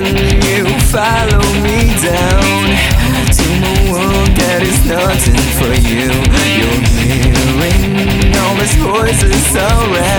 You follow me down To a world that is nothing for you. You're hearing all these voices around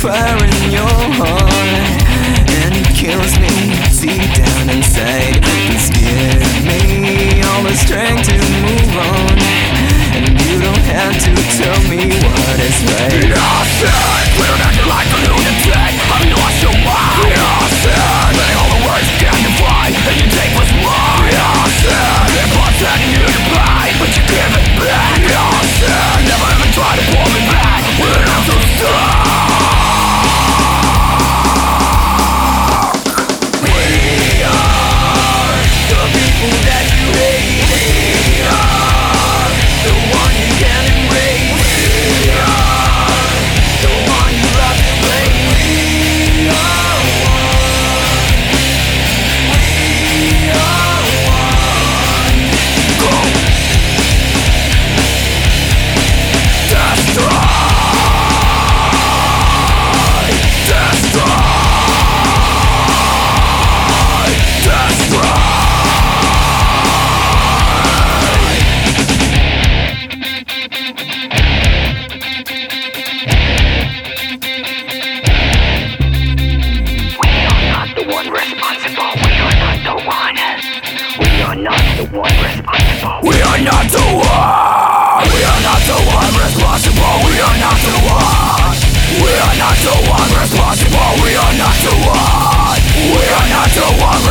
fire in your heart And it kills me deep down inside. Please give me all the strength to move on. And you don't have to tell me what is right. Nothing will not like a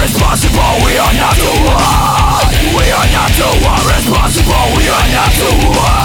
responsible, we are not the one. We are not the one. Responsible, we are not the one.